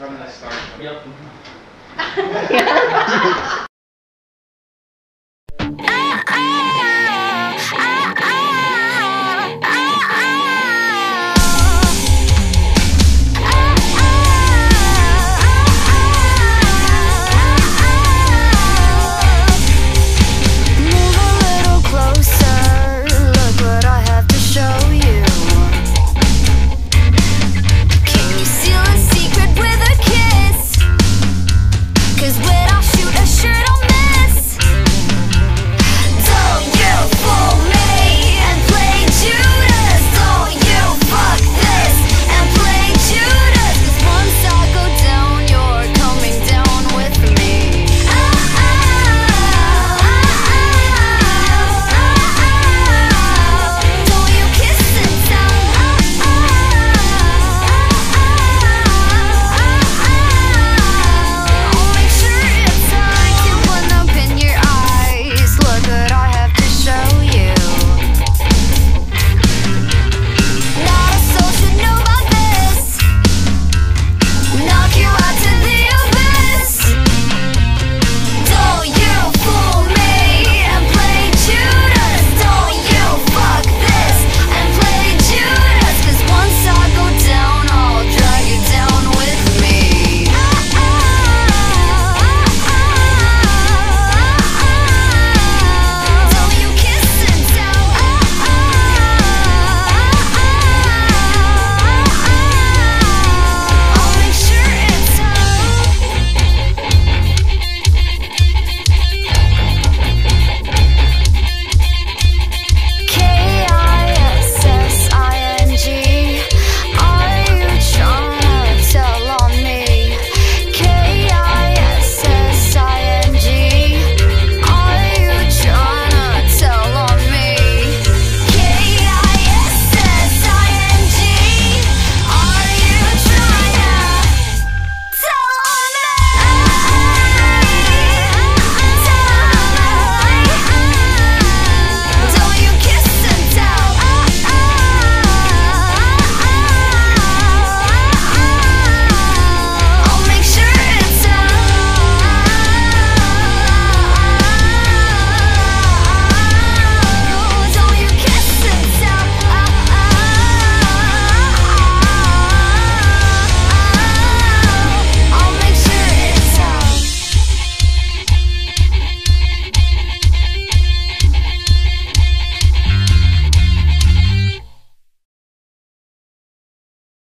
from the start. Yep.